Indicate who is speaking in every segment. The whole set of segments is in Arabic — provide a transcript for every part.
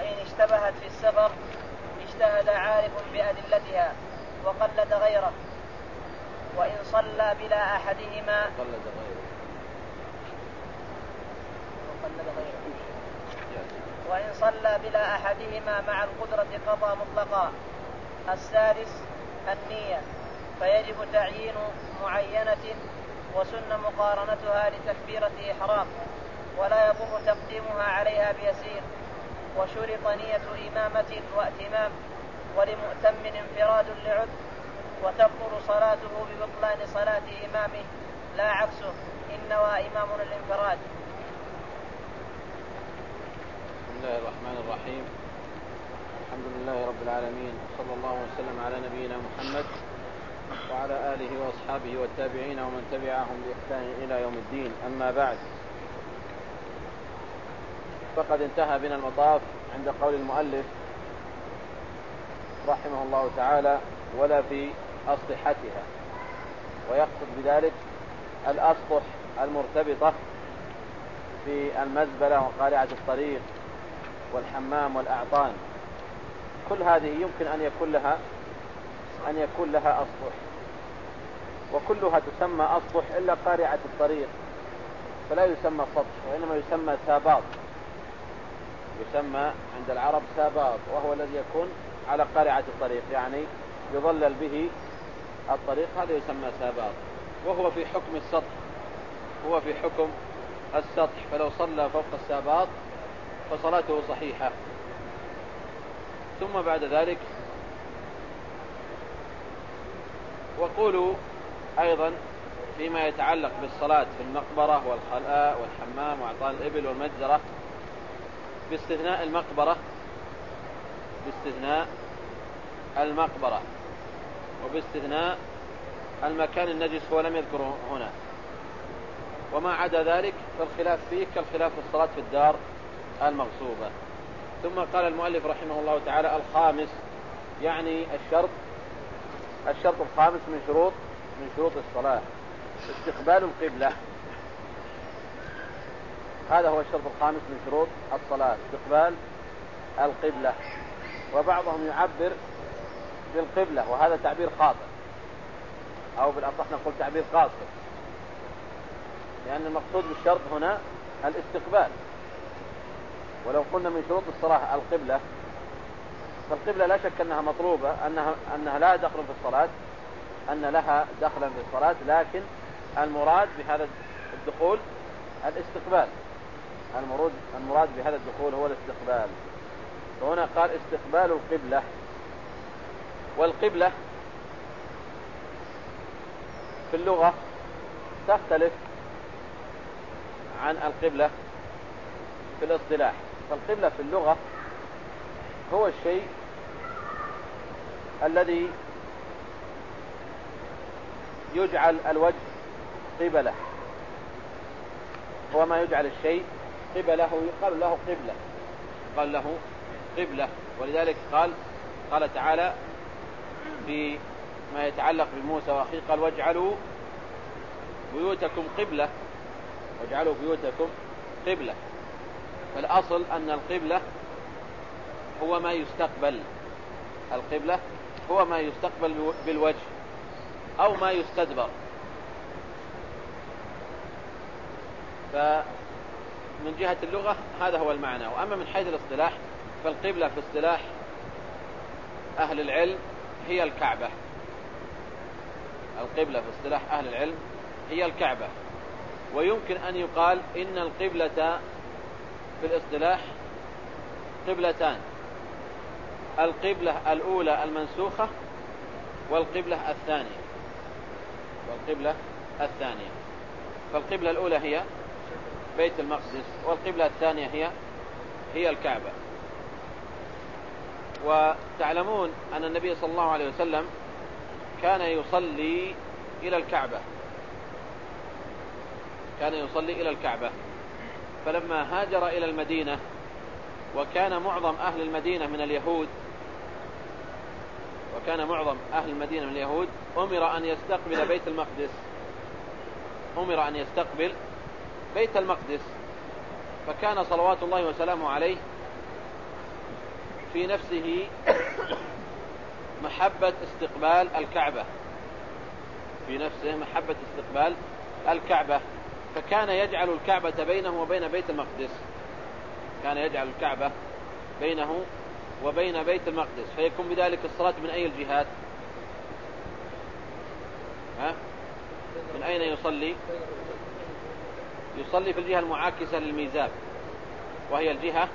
Speaker 1: وإن اشتبهت في السفر اجتهد عارف بأدلتها وقلد غيره. وإن صلى بلا أحدهما
Speaker 2: قلد غيره.
Speaker 1: وقلد غيره. وإن صلى بلا أحدهما مع القدرة قضى مطلقا. السادس النية. فيجب تعيين معينة وسن مقارنتها لتكبيرة إحرام ولا يضر تقديمها عليها بيسير. وشرط نية إمامة وائتمام ولمؤتم انفراد لعذر وتبطل صلاته ببطلان صلاة إمامه. لا عكسه إن نوى إمام الانفراد.
Speaker 2: بسم الله الرحمن الرحيم. الحمد لله رب العالمين صلى الله وسلم على نبينا محمد وعلى آله وأصحابه والتابعين ومن تبعهم بإحسان إلى يوم الدين. أما بعد فقد انتهى بنا المطاف عند قول المؤلف رحمه الله تعالى ولا في أسطحتها ويقصد بذلك الأسطح المرتبطة في المزبلة وقارعة الطريق والحمام والأعطان. كل هذه يمكن أن يكون لها أن يكون لها أسطح وكلها تسمى أسطح إلا قارعة الطريق. فلا يسمى سطح وإنما يسمى ساباط يسمى عند العرب ساباط وهو الذي يكون على قارعة الطريق يعني يظلل به الطريق هذا يسمى ساباط وهو في حكم السطح هو في حكم السطح فلو صلى فوق الساباط فصلاته صحيحة. ثم بعد ذلك وقولوا أيضا فيما يتعلق بالصلاة في المقبرة والخلاء والحمام وأعطان الإبل والمجزرة. باستثناء المقبرة. باستثناء المقبرة. وباستثناء المكان النجس هو لم يذكره هنا. وما عدا ذلك فالخلاف فيه كالخلاف في الصلاة في الدار المغصوبة. ثم قال المؤلف رحمه الله تعالى الخامس يعني الشرط الشرط الخامس من شروط من شروط الصلاة. استقبال القبلة. هذا هو الشرط الخامس من شروط الصلاة استقبال القبلة. وبعضهم يعبر بالقبلة وهذا تعبير خاطئ. أو بالأصح نقول تعبير قاصر. لأن المقصود بالشرط هنا الاستقبال. ولو قلنا من شروط الصلاة القبلة فالقبلة لا شك أنها مطلوبة أنها, أنها لا دخل في الصلاة أن لها دخلا في الصلاة لكن المراد بهذا الدخول الاستقبال. المراد المراد بهذا الدخول هو الاستقبال. فهنا قال استقبال القبلة. والقبلة في اللغة تختلف عن القبلة في الاصطلاح. فالقبلة في اللغة هو الشيء الذي يجعل الوجه قبلة. هو ما يجعل الشيء قبلة يقال له قبلة. قال له قبلة. ولذلك قال قال تعالى فيما يتعلق بموسى وأخيه قال واجعلوا بيوتكم قبلة. واجعلوا بيوتكم قبلة. فالأصل أن القبلة هو ما يستقبل. القبلة هو ما يستقبل بالوجه أو ما يستدبر. فمن جهة اللغة هذا هو المعنى. وأما من حيث الاصطلاح فالقبلة في اصطلاح أهل العلم هي الكعبة. القبلة في اصطلاح أهل العلم هي الكعبة. ويمكن أن يقال إن القبلة في الاصطلاح قبلتان. القبلة الأولى المنسوخة والقبلة الثانية. والقبلة الثانية. فالقبلة الأولى هي بيت المقدس والقبلة الثانية هي هي الكعبة. وتعلمون أن النبي صلى الله عليه وسلم كان يصلي إلى الكعبة. كان يصلي إلى الكعبة. فلما هاجر إلى المدينة وكان معظم أهل المدينة من اليهود وكان معظم أهل المدينة من اليهود أمر أن يستقبل بيت المقدس. أمر أن يستقبل بيت المقدس فكان صلوات الله وسلامه عليه في نفسه محبة استقبال الكعبة. في نفسه محبة استقبال الكعبة. فكان يجعل الكعبة بينه وبين بيت المقدس. كان يجعل الكعبة بينه وبين بيت المقدس. فيكون بذلك الصلاة من أي الجهات؟ ها؟ من أين يصلي؟ يصلي في الجهة المعاكسة للميزاب وهي الجهة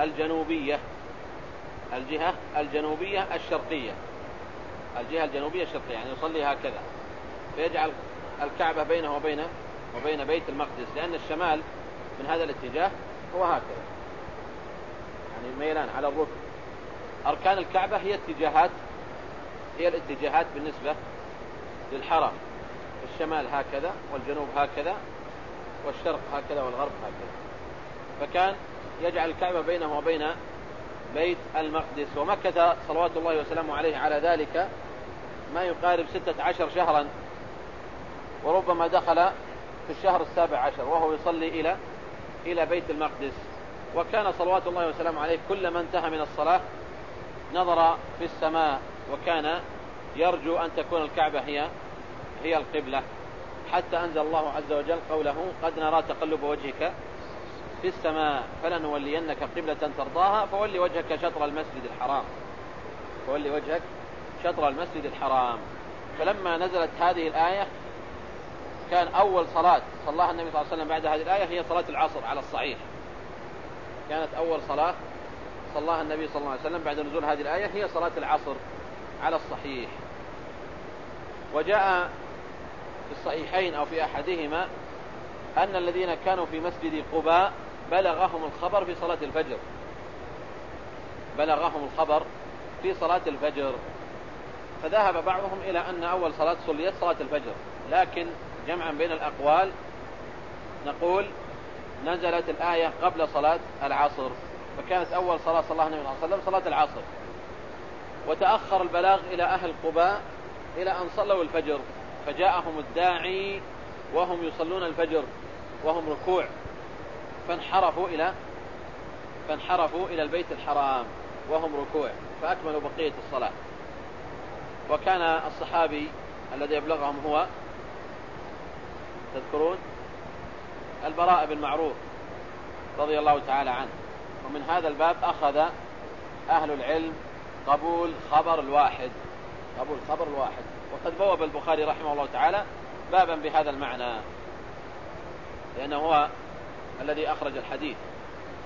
Speaker 2: الجنوبية الجهة الجنوبية الشرقية الجهة الجنوبية الشرقية يعني يصلي هكذا. فيجعل الكعبة بينه وبين وبين بيت المقدس لأن الشمال من هذا الاتجاه هو هكذا. يعني ميلان على الركن. أركان الكعبة هي اتجاهات هي الاتجاهات بالنسبة للحرم. الشمال هكذا والجنوب هكذا. والشرق هكذا والغرب هكذا. فكان يجعل الكعبة بينه وبين بيت المقدس. ومكث صلوات الله وسلامه عليه على ذلك ما يقارب ستة عشر شهرا. وربما دخل في الشهر السابع عشر وهو يصلي إلى إلى بيت المقدس. وكان صلوات الله وسلامه عليه كلما انتهى من الصلاة نظر في السماء وكان يرجو أن تكون الكعبة هي هي القبلة. حتى أنزل الله عز وجل قوله قد نرى تقلب وجهك في السماء فلنولينك قبلة ترضاها فولي وجهك شطر المسجد الحرام. فولي وجهك شطر المسجد الحرام. فلما نزلت هذه الآية كان أول صلاة صلاها النبي صلى الله عليه وسلم بعد هذه الآية هي صلاة العصر على الصحيح كانت أول صلاة صلاها النبي صلى الله عليه وسلم بعد نزول هذه الآية هي صلاة العصر على الصحيح. وجاء في الصحيحين أو في أحدهما أن الذين كانوا في مسجد قباء بلغهم الخبر في صلاة الفجر. بلغهم الخبر في صلاة الفجر. فذهب بعضهم إلى أن أول صلاة صليت صلاة الفجر. لكن جمعا بين الأقوال نقول نزلت الآية قبل صلاة العصر. فكانت أول صلاة صلى الله عليه وسلم صلاة العصر. وتأخر البلاغ إلى أهل قباء إلى أن صلوا الفجر. فجاءهم الداعي وهم يصلون الفجر وهم ركوع فانحرفوا إلى فانحرفوا إلى البيت الحرام وهم ركوع فأكملوا بقية الصلاة. وكان الصحابي الذي يبلغهم هو تذكرون؟ البراء بن معروف رضي الله تعالى عنه. ومن هذا الباب أخذ أهل العلم قبول خبر الواحد قبول خبر الواحد. وقد بوب البخاري رحمه الله تعالى بابا بهذا المعنى لأنه هو الذي أخرج الحديث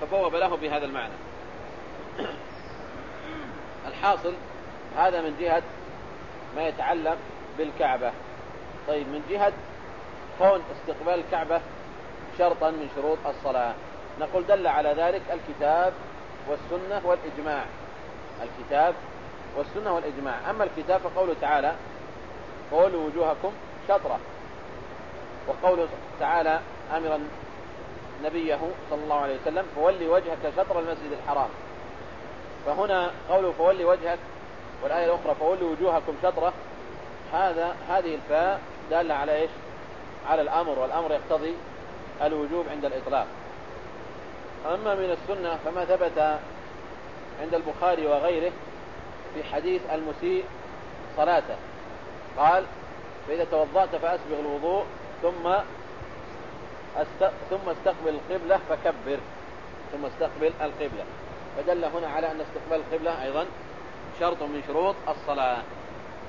Speaker 2: فبوب له بهذا المعنى. الحاصل هذا من جهة ما يتعلق بالكعبة. طيب من جهة كون استقبال الكعبة شرطا من شروط الصلاة. نقول دل على ذلك الكتاب والسنة والإجماع. الكتاب والسنة والإجماع. أما الكتاب فقوله تعالى قولوا وجوهكم شطره. وقوله تعالى أمرا نبيه صلى الله عليه وسلم فولي وجهك شطر المسجد الحرام. فهنا قوله فولي وجهك والآية الأخرى فولي وجوهكم شطره. هذا هذه الفاء دالة على إيش؟ على الأمر والأمر يقتضي الوجوب عند الإطلاق. أما من السنة فما ثبت عند البخاري وغيره في حديث المسيء صلاته. قال فإذا توضأت فأسبغ الوضوء ثم است... ثم استقبل القبلة فكبر ثم استقبل القبلة. فدل هنا على أن استقبال القبلة أيضا شرط من شروط الصلاة.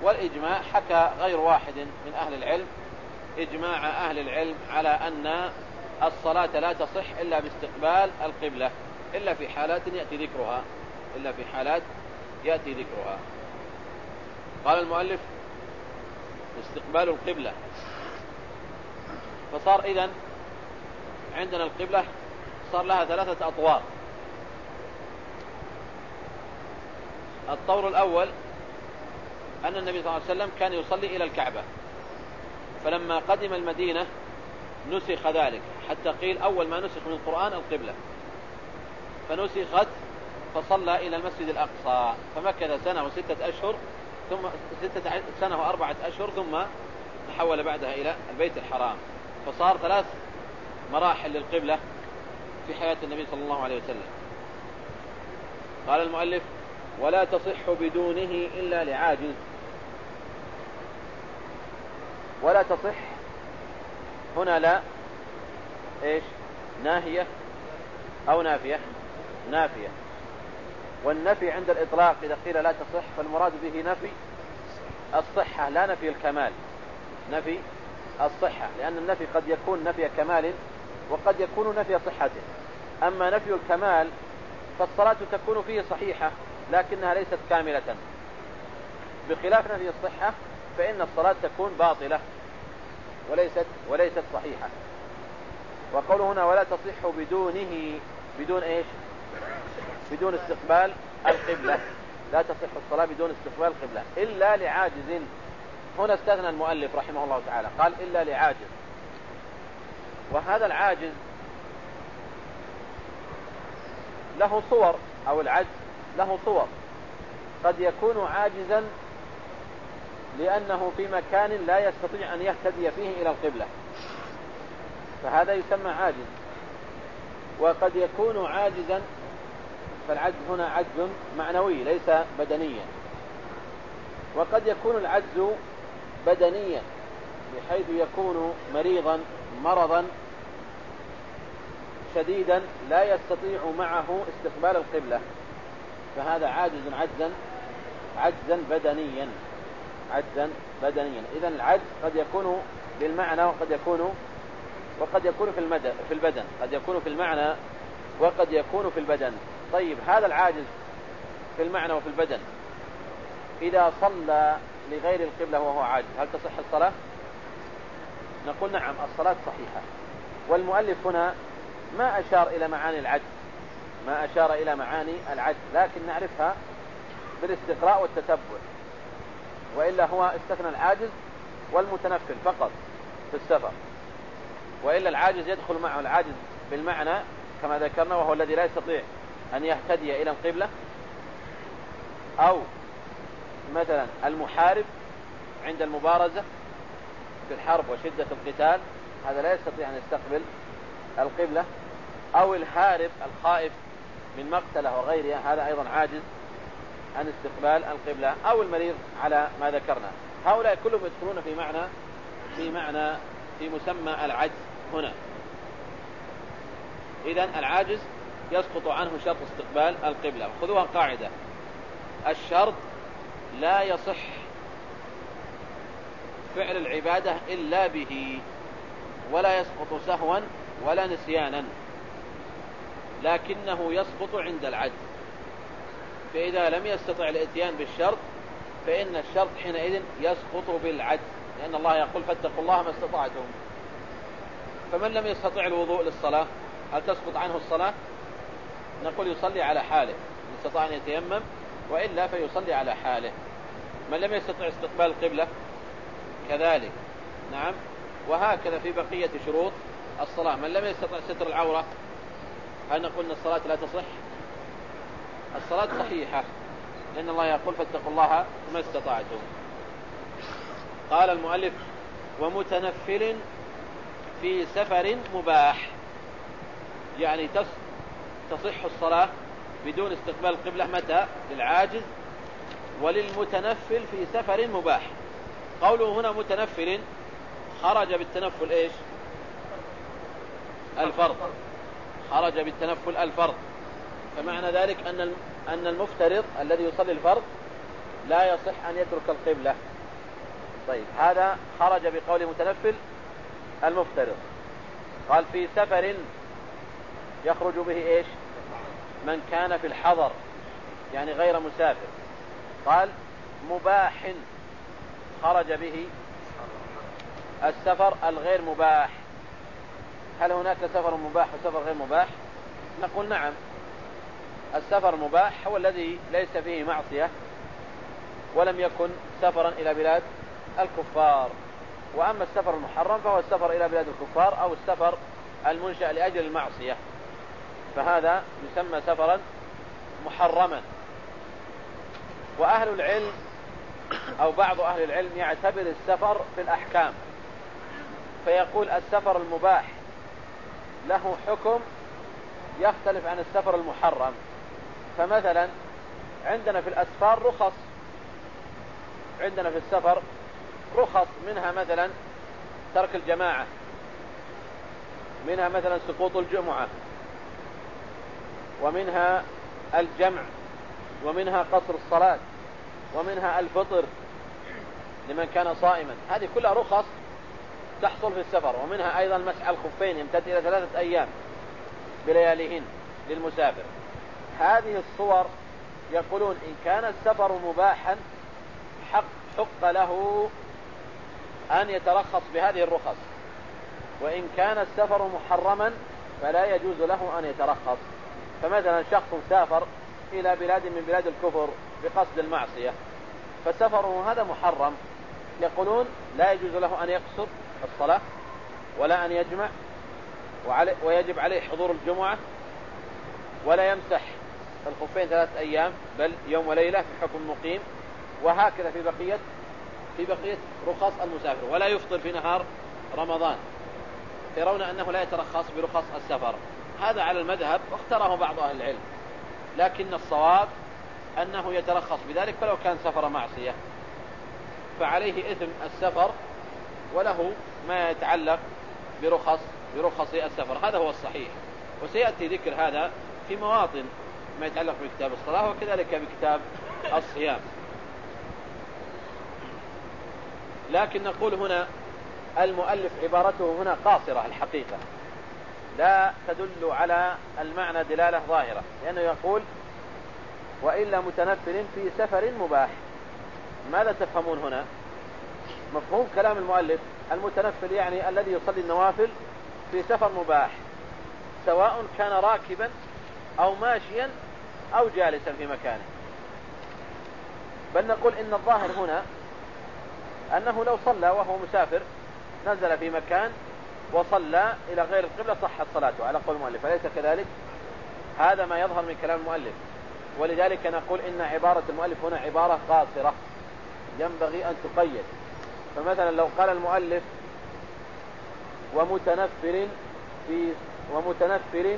Speaker 2: والإجماع حكى غير واحد من أهل العلم إجماع أهل العلم على أن الصلاة لا تصح إلا باستقبال القبلة إلا في حالات يأتي ذكرها إلا في حالات يأتي ذكرها. قال المؤلف استقبال القبلة. فصار إذن عندنا القبلة صار لها ثلاثة أطوار. الطور الأول أن النبي صلى الله عليه وسلم كان يصلي إلى الكعبة. فلما قدم المدينة نسخ ذلك. حتى قيل أول ما نسخ من القرآن القبلة. فنسخت فصلى إلى المسجد الأقصى. فمكث سنة وستة أشهر ثم ستة سنة وأربعة أشهر ثم تحول بعدها إلى البيت الحرام. فصار ثلاث مراحل للقبلة في حياة النبي صلى الله عليه وسلم. قال المؤلف ولا تصح بدونه إلا لعاجز. ولا تصح هنا لا إيش؟ ناهية أو نافية؟ نافية. والنفي عند الإطلاق إذا قيل لا تصح فالمراد به نفي الصحة لا نفي الكمال. نفي الصحة لأن النفي قد يكون نفي كمال وقد يكون نفي صحته. أما نفي الكمال فالصلاة تكون فيه صحيحة لكنها ليست كاملة. بخلاف نفي الصحة فإن الصلاة تكون باطلة وليست وليست صحيحة. وقوله هنا ولا تصح بدونه بدون إيش؟ بدون استقبال القبلة. لا تصح الصلاة بدون استقبال القبلة. إلا لعاجز. هنا استثنى المؤلف رحمه الله تعالى. قال إلا لعاجز. وهذا العاجز له صور أو العجز له صور. قد يكون عاجزا لأنه في مكان لا يستطيع أن يهتدي فيه إلى القبلة. فهذا يسمى عاجز. وقد يكون عاجزا فالعجز هنا عجز معنوي ليس بدنيا. وقد يكون العجز بدنيا بحيث يكون مريضا مرضا شديدا لا يستطيع معه استقبال القبلة. فهذا عاجز عجزا عجزا بدنيا عجزا بدنيا. إذا العجز قد يكون بالمعنى وقد يكون وقد يكون في المدى في البدن. قد يكون في المعنى وقد يكون في البدن. طيب هذا العاجز في المعنى وفي البدن. إذا صلى لغير القبلة وهو عاجز هل تصح الصلاة؟ نقول نعم الصلاة صحيحة. والمؤلف هنا ما أشار إلى معاني العجز ما أشار إلى معاني العجز لكن نعرفها بالاستقراء والتتبع. وإلا هو استثنى العاجز والمتنفل فقط في السفر. وإلا العاجز يدخل معه العاجز بالمعنى كما ذكرنا وهو الذي لا يستطيع أن يهتدي إلى القبلة؟ أو مثلا المحارب عند المبارزة في الحرب وشدة القتال هذا لا يستطيع أن يستقبل القبلة. أو الهارب الخائف من مقتله وغيرها هذا أيضا عاجز عن استقبال القبلة. أو المريض على ما ذكرنا. هؤلاء كلهم يدخلون في معنى في معنى في مسمى العجز هنا. إذا العاجز يسقط عنه شرط استقبال القبلة. خذوها قاعدة. الشرط لا يصح فعل العبادة إلا به ولا يسقط سهوا ولا نسيانا. لكنه يسقط عند العجز فإذا لم يستطع الإتيان بالشرط فإن الشرط حينئذ يسقط بالعجز لأن الله يقول فاتقوا الله ما استطعتم. فمن لم يستطع الوضوء للصلاة هل تسقط عنه الصلاة؟ نقول يصلي على حاله إن استطاع أن يتيمم وإلا فيصلي على حاله. من لم يستطع استقبال القبلة؟ كذلك. نعم. وهكذا في بقية شروط الصلاة. من لم يستطع ستر العورة؟ هل نقول أن الصلاة لا تصح؟ الصلاة صحيحة لأن الله يقول فاتقوا الله ما استطعتم. قال المؤلف ومتنفل في سفر مباح يعني تصح الصلاة بدون استقبال القبلة متى؟ للعاجز وللمتنفل في سفر مباح. قوله هنا متنفل خرج بالتنفل إيش؟ الفرض. خرج بالتنفل الفرض. فمعنى ذلك أن أن المفترض الذي يصلي الفرض لا يصح أن يترك القبلة. طيب هذا خرج بقول متنفل المفترض. قال في سفر يخرج به إيش؟ من كان في الحضر يعني غير مسافر. قال مباح خرج به السفر الغير مباح. هل هناك سفر مباح وسفر غير مباح؟ نقول نعم. السفر المباح هو الذي ليس فيه معصية ولم يكن سفرا إلى بلاد الكفار. وأما السفر المحرم فهو السفر إلى بلاد الكفار أو السفر المنشأ لأجل المعصية. فهذا يسمى سفرا محرما. وأهل العلم أو بعض أهل العلم يعتبر السفر في الأحكام. فيقول السفر المباح له حكم يختلف عن السفر المحرم. فمثلا عندنا في الأسفار رخص. عندنا في السفر رخص منها مثلا ترك الجماعة منها مثلا سقوط الجمعة ومنها الجمع ومنها قصر الصلاة ومنها الفطر لمن كان صائما. هذه كلها رخص تحصل في السفر ومنها أيضا مسح الخفين يمتد إلى ثلاثة أيام بلياليهن للمسافر. هذه الصور يقولون إن كان السفر مباحا حق حق له أن يترخص بهذه الرخص. وإن كان السفر محرما فلا يجوز له أن يترخص. فمثلا شخص سافر إلى بلاد من بلاد الكفر بقصد المعصية. فسفره هذا محرم. يقولون لا يجوز له أن يقصر الصلاة ولا أن يجمع ويجب عليه حضور الجمعة ولا يمسح الخفين ثلاثة أيام بل يوم وليلة في حكم مقيم. وهكذا في بقية في بقية رخص المسافر. ولا يفطر في نهار رمضان. يرون أنه لا يترخص برخص السفر. هذا على المذهب واختاره بعض أهل العلم. لكن الصواب أنه يترخص. بذلك فلو كان سفر معصية فعليه إثم السفر وله ما يتعلق برخص برخص السفر. هذا هو الصحيح. وسيأتي ذكر هذا في مواطن ما يتعلق بكتاب الصلاة وكذلك بكتاب الصيام. لكن نقول هنا المؤلف عبارته هنا قاصرة الحقيقة. لا تدل على المعنى دلالة ظاهرة لأنه يقول وإلا متنفل في سفر مباح. ماذا تفهمون هنا؟ مفهوم كلام المؤلف المتنفل يعني الذي يصلي النوافل في سفر مباح سواء كان راكبا أو ماشيا أو جالسا في مكانه. بل نقول إن الظاهر هنا أنه لو صلى وهو مسافر نزل في مكان وصلى إلى غير القبلة صحت صلاته على قول المؤلف أليس كذلك؟ هذا ما يظهر من كلام المؤلف. ولذلك نقول إن عبارة المؤلف هنا عبارة قاصرة. ينبغي أن تقيد. فمثلا لو قال المؤلف ومتنفر في ومتنفر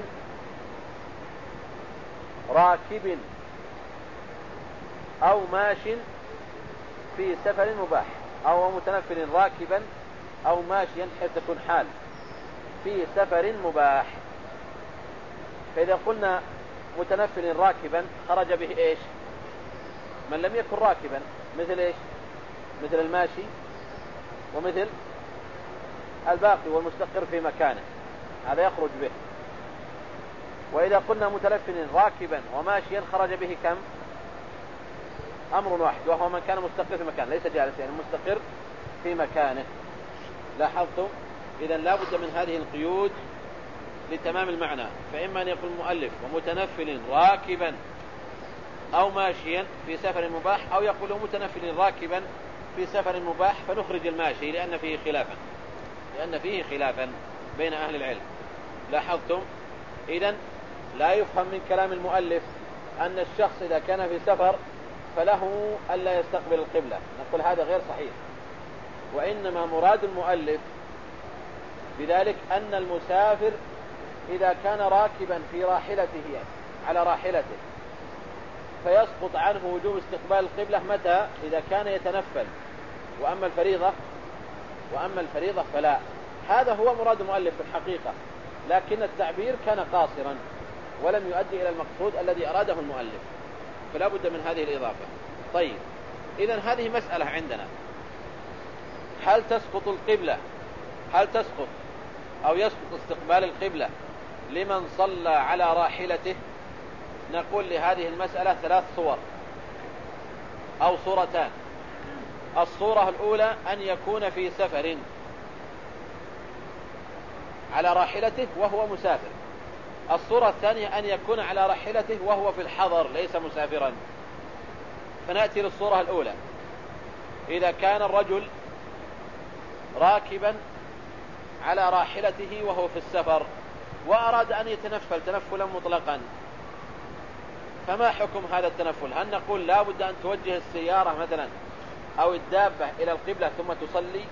Speaker 2: راكب أو ماش في سفر مباح أو متنفر راكبا أو ماشيا حيث تكون حال في سفر مباح. فإذا قلنا متنفر راكبا خرج به إيش؟ من لم يكن راكبا مثل إيش؟ مثل الماشي ومثل الباقي والمستقر في مكانه. هذا يخرج به. وإذا قلنا متلفن راكبا وماشيا خرج به كم؟ أمر واحد وهو من كان مستقر في مكانه ليس جالسا يعني مستقر في مكانه. لاحظتم؟ إذا لا بد من هذه القيود لتمام المعنى. فإما أن يقول المؤلف ومتنفل راكبا أو ماشيا في سفر مباح أو يقول متنفل راكبا في سفر مباح فنخرج الماشي لأن فيه خلافا. لأن فيه خلافا بين أهل العلم. لاحظتم؟ إذا لا يفهم من كلام المؤلف أن الشخص إذا كان في سفر فله ألا يستقبل القبلة. نقول هذا غير صحيح. وإنما مراد المؤلف بذلك أن المسافر إذا كان راكبا في راحلته يعني على راحلته فيسقط عنه وجوب استقبال القبلة متى؟ إذا كان يتنفل. وأما الفريضة وأما الفريضة فلا. هذا هو مراد المؤلف في الحقيقة. لكن التعبير كان قاصرا ولم يؤدي إلى المقصود الذي أراده المؤلف. فلا بد من هذه الإضافة. طيب إذا هذه مسألة عندنا. هل تسقط القبلة؟ هل تسقط أو يسقط استقبال القبلة؟ لمن صلى على راحلته؟ نقول لهذه المسألة ثلاث صور أو صورتان. الصورة الأولى أن يكون في سفر على راحلته وهو مسافر. الصورة الثانية أن يكون على راحلته وهو في الحضر ليس مسافرا. فنأتي للصورة الأولى. إذا كان الرجل راكبا على راحلته وهو في السفر وأراد أن يتنفل تنفلا مطلقا. فما حكم هذا التنفل؟ هل نقول لا بد أن توجه السيارة مثلا أو الدابة إلى القبلة ثم تصلي؟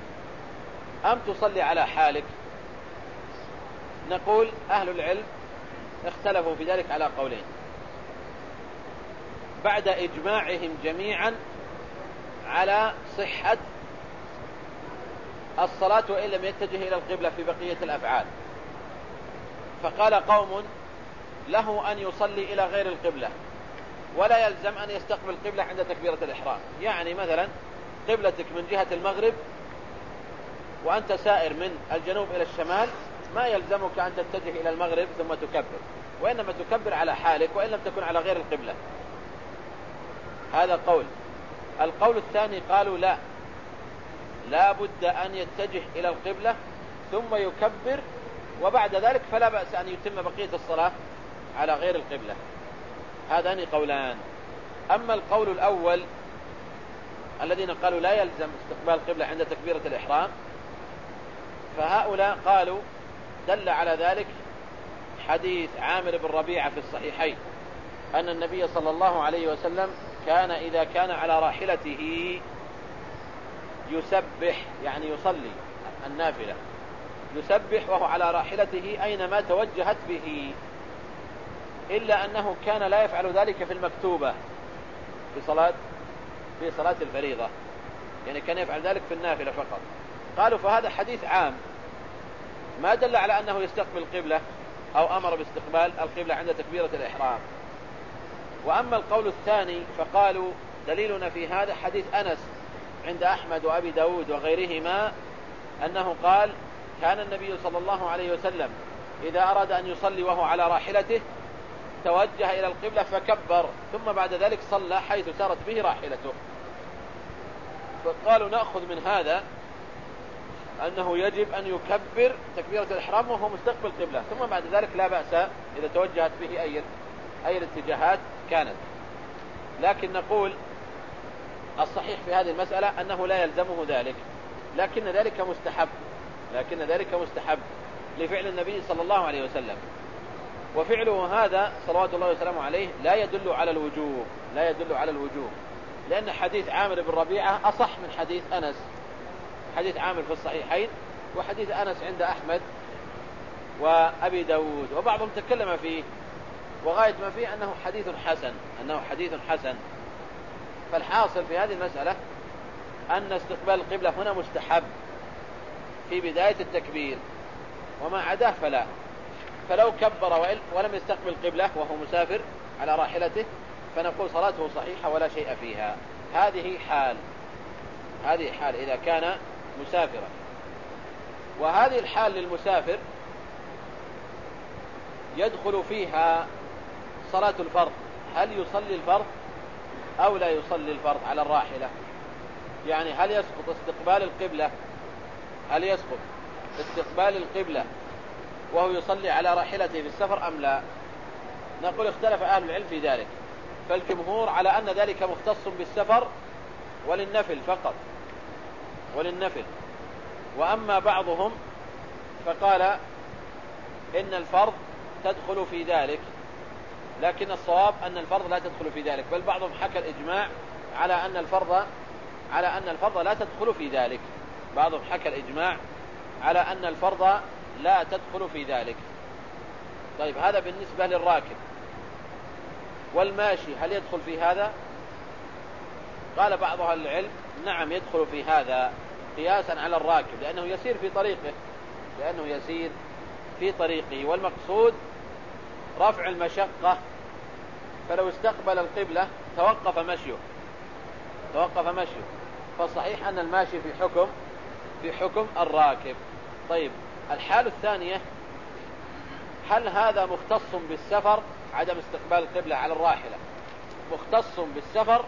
Speaker 2: أم تصلي على حالك؟ نقول أهل العلم اختلفوا في ذلك على قولين. بعد إجماعهم جميعا على صحة الصلاة وإن لم يتجه إلى القبلة في بقية الأفعال. فقال قوم له أن يصلي إلى غير القبلة ولا يلزم أن يستقبل القبلة عند تكبيرة الإحرام. يعني مثلا قبلتك من جهة المغرب وأنت سائر من الجنوب إلى الشمال ما يلزمك أن تتجه إلى المغرب ثم تكبر وإنما تكبر على حالك وإن لم تكن على غير القبلة. هذا قول. القول الثاني قالوا لا لا بد أن يتجه إلى القبلة ثم يكبر وبعد ذلك فلا بأس أن يتم بقية الصلاة على غير القبلة. هذان قولان. أما القول الأول الذين قالوا لا يلزم استقبال القبلة عند تكبيرة الإحرام فهؤلاء قالوا دل على ذلك حديث عامر بن ربيعة في الصحيحين أن النبي صلى الله عليه وسلم كان إذا كان على راحلته يسبح يعني يصلي النافلة. يسبح وهو على راحلته أينما توجهت به. إلا أنه كان لا يفعل ذلك في المكتوبة في صلاة في صلاة الفريضة. يعني كان يفعل ذلك في النافلة فقط. قالوا فهذا حديث عام. ما دل على أنه يستقبل القبلة أو أمر باستقبال القبلة عند تكبيرة الإحرام. وأما القول الثاني فقالوا دليلنا في هذا حديث أنس عند أحمد وأبي داود وغيرهما أنه قال كان النبي صلى الله عليه وسلم إذا أراد أن يصلي وهو على راحلته توجه إلى القبلة فكبر ثم بعد ذلك صلى حيث سارت به راحلته. فقالوا نأخذ من هذا أنه يجب أن يكبر تكبيرة الإحرام وهو مستقبل القبلة ثم بعد ذلك لا بأس إذا توجهت به أي أي الاتجاهات كانت. لكن نقول الصحيح في هذه المسألة أنه لا يلزمه ذلك. لكن ذلك مستحب. لكن ذلك مستحب لفعل النبي صلى الله عليه وسلم. وفعله هذا صلوات الله وسلامه عليه لا يدل على الوجوب لا يدل على الوجوب لأن حديث عامر بن ربيعة أصح من حديث أنس. حديث عامر في الصحيحين وحديث أنس عند أحمد وأبي داود. وبعضهم تكلم فيه. وغاية ما فيه أنه حديث حسن أنه حديث حسن. فالحاصل في هذه المسألة أن استقبال القبلة هنا مستحب في بداية التكبير وما عداه فلا. فلو كبر ولم يستقبل القبلة وهو مسافر على راحلته فنقول صلاته صحيحة ولا شيء فيها. هذه حال. هذه حال إذا كان مسافرا. وهذه الحال للمسافر يدخل فيها صلاة الفرض. هل يصلي الفرض؟ أو لا يصلي الفرض على الراحلة. يعني هل يسقط استقبال القبلة؟ هل يسقط استقبال القبلة وهو يصلي على راحلته في السفر أم لا؟ نقول اختلف أهل العلم في ذلك. فالجمهور على أن ذلك مختص بالسفر وللنفل فقط. وللنفل. وأما بعضهم فقال إن الفرض تدخل في ذلك. لكن الصواب أن الفرض لا تدخل في ذلك بل بعضهم حكى الإجماع على أن الفرض على أن الفرض لا تدخل في ذلك. بعضهم حكى الإجماع على أن الفرض لا تدخل في ذلك. طيب هذا بالنسبة للراكب. والماشي هل يدخل في هذا؟ قال بعض أهل العلم نعم يدخل في هذا قياسا على الراكب لأنه يسير في طريقه لأنه يسير في طريقه. والمقصود رفع المشقة. فلو استقبل القبلة توقف مشيه. توقف مشيه. فالصحيح أن الماشي في حكم في حكم الراكب. طيب الحالة الثانية هل هذا مختص بالسفر عدم استقبال القبلة على الراحلة؟ مختص بالسفر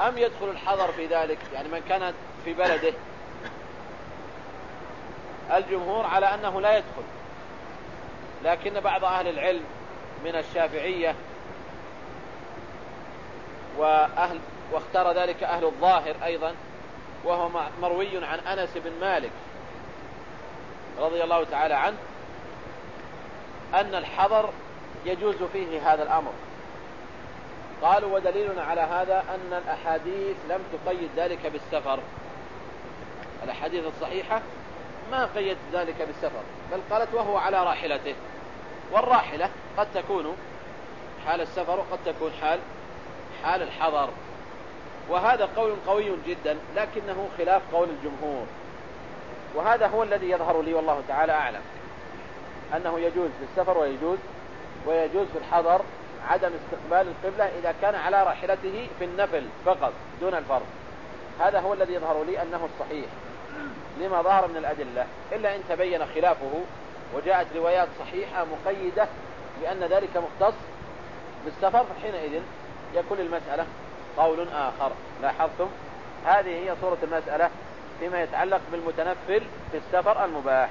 Speaker 2: أم يدخل الحضر في ذلك؟ يعني من كان في بلده. الجمهور على أنه لا يدخل. لكن بعض أهل العلم من الشافعية وأهل واختار ذلك أهل الظاهر أيضا وهو مروي عن أنس بن مالك رضي الله تعالى عنه أن الحضر يجوز فيه هذا الأمر. قالوا ودليلنا على هذا أن الأحاديث لم تقيد ذلك بالسفر. الأحاديث الصحيحة ما قيد ذلك بالسفر بل قالت وهو على راحلته. والراحلة قد تكون حال السفر وقد تكون حال حال الحضر. وهذا قول قوي جدا لكنه خلاف قول الجمهور. وهذا هو الذي يظهر لي والله تعالى أعلم. أنه يجوز في السفر ويجوز ويجوز في الحضر عدم استقبال القبلة إذا كان على راحلته في النفل فقط دون الفرض. هذا هو الذي يظهر لي أنه الصحيح لما ظهر من الأدلة إلا إن تبين خلافه وجاءت روايات صحيحة مقيدة بأن ذلك مختص بالسفر فحينئذ يكون المسألة قول آخر. لاحظتم؟ هذه هي صورة المسألة فيما يتعلق بالمتنفل في السفر المباح.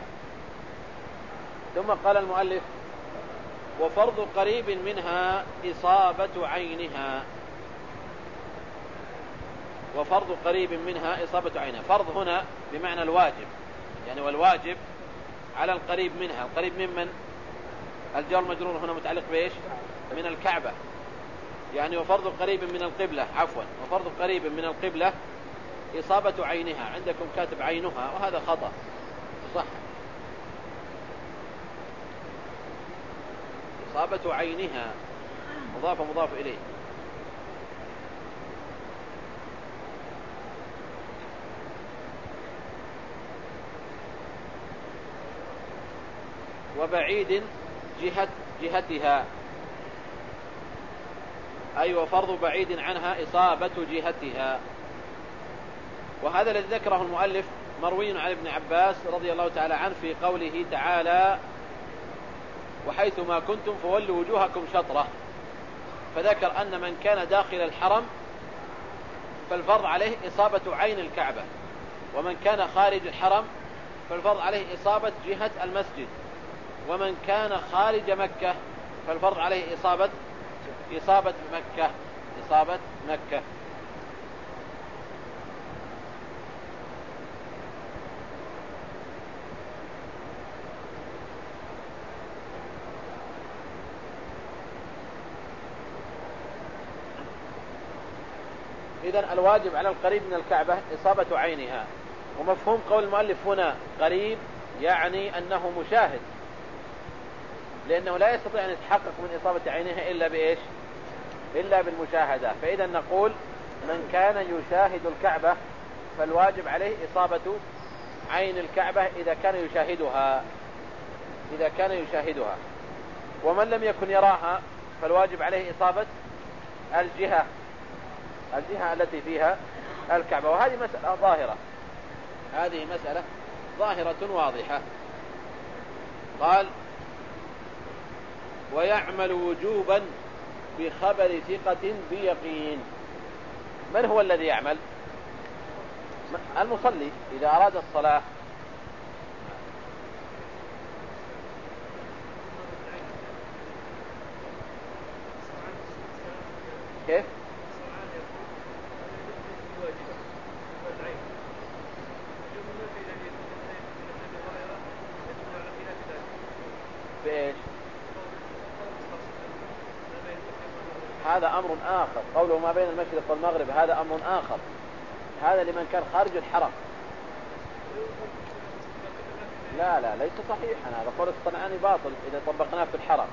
Speaker 2: ثم قال المؤلف وفرض قريب منها إصابة عينها. وفرض قريب منها إصابة عينها. فرض هنا بمعنى الواجب. يعني والواجب على القريب منها. القريب ممن الجار المجرور هنا متعلق بإيش؟ من الكعبة. يعني وفرض قريب من القبلة عفوا وفرض قريب من القبلة إصابة عينها عندكم كاتب عينها وهذا خطأ. صح. إصابة عينها مضاف مضاف إليه. وبعيد جهة جهتها. أي وفرض بعيد عنها إصابة جهتها. وهذا الذي ذكره المؤلف مروي عن ابن عباس رضي الله تعالى عنه في قوله تعالى وحيث ما كنتم فولوا وجوهكم شطرة فذكر أن من كان داخل الحرم فالفرض عليه إصابة عين الكعبة. ومن كان خارج الحرم فالفرض عليه إصابة جهة المسجد. ومن كان خارج مكة فالفرض عليه إصابة إصابة مكة إصابة مكة. إذا الواجب على القريب من الكعبة إصابة عينها. ومفهوم قول المؤلف هنا قريب يعني أنه مشاهد. لأنه لا يستطيع أن يتحقق من إصابة عينها إلا بإيش؟ إلا بالمشاهدة. فإذا نقول من كان يشاهد الكعبة فالواجب عليه إصابة عين الكعبة إذا كان يشاهدها. إذا كان يشاهدها. ومن لم يكن يراها فالواجب عليه إصابة الجهة. الجهة التي فيها الكعبة. وهذه مسألة ظاهرة. هذه مسألة ظاهرة واضحة. قال ويعمل وجوبا بخبر ثقة بيقين. من هو الذي يعمل؟ المصلي إذا أراد الصلاة. كيف بإيش هذا أمر آخر. قوله ما بين المشرق والمغرب هذا أمر آخر. هذا لمن كان خارج الحرم. لا لا ليس صحيحا. هذا قول الصنعاني باطل إذا طبقناه في الحرم.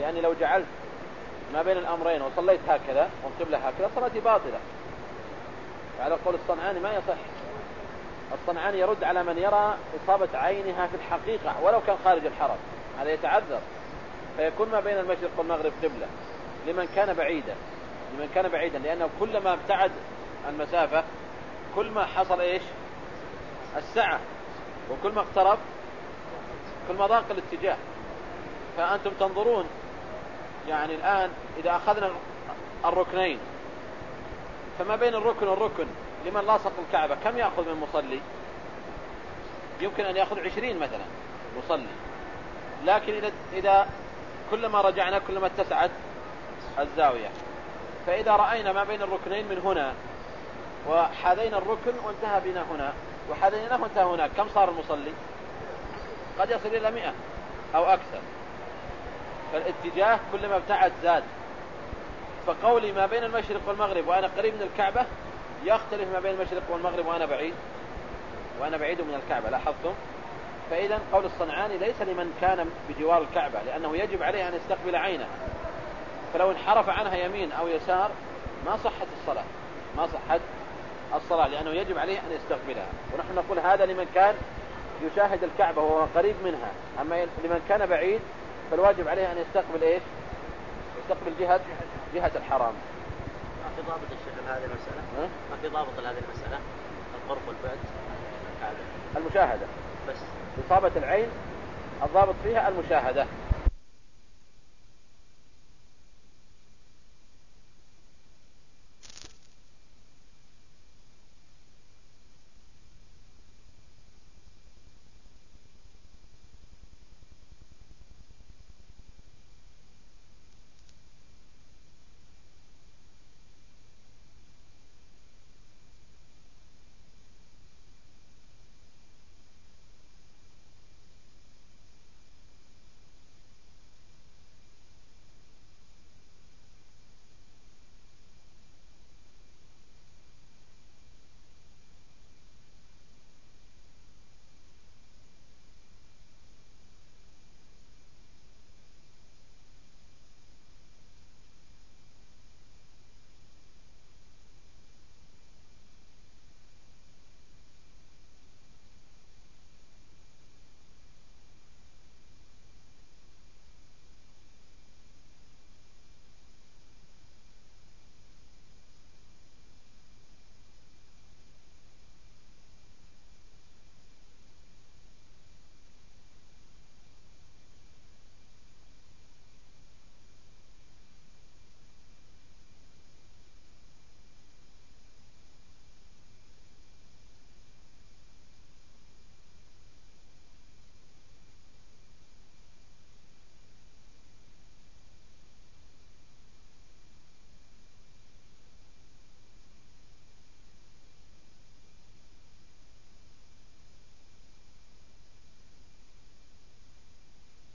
Speaker 2: لأني لو جعلت ما بين الأمرين وصليت هكذا والقبلة هكذا صلاتي باطلة. على قول الصنعاني ما يصح. الصنعاني يرد على من يرى إصابة عينها في الحقيقة ولو كان خارج الحرم. هذا يتعذر. فيكون ما بين المشرق والمغرب قبلة. لمن كان بعيدا. لمن كان بعيدا لأنه كلما ابتعد المسافة كل ما حصل إيش؟ السعة وكل ما اقترب كل ما ضاق الاتجاه. فأنتم تنظرون يعني الآن إذا أخذنا الركنين فما بين الركن والركن لمن لاصق الكعبة؟ كم يأخذ من مصلي؟ يمكن أن يأخذ عشرين مثلا مصلي. لكن إذا, كلما رجعنا كلما اتسعت الزاوية. فإذا رأينا ما بين الركنين من هنا وحاذينا الركن وانتهى بنا هنا وحاذيناه وانتهى هناك كم صار المصلي؟ قد يصل إلى مئة أو أكثر. فالاتجاه كلما ابتعد زاد. فقولي ما بين المشرق والمغرب وأنا قريب من الكعبة يختلف ما بين المشرق والمغرب وأنا بعيد. وأنا بعيد من الكعبة لاحظتم؟ فإذا قول الصنعاني ليس لمن كان بجوار الكعبة لأنه يجب عليه أن يستقبل عينها فلو انحرف عنها يمين أو يسار ما صحت الصلاة. ما صحت الصلاة لأنه يجب عليه أن يستقبلها. ونحن نقول هذا لمن كان يشاهد الكعبة وهو قريب منها. أما لمن كان بعيد فالواجب عليه أن يستقبل إيش؟ يستقبل جهة جهة الحرام.
Speaker 3: ما في ضابط الشيخ هذه المسألة؟ ما في ضابط لهذه المسألة؟ القرب والبعد
Speaker 2: المشاهدة.
Speaker 3: بس.
Speaker 2: إصابة العين الضابط فيها المشاهدة.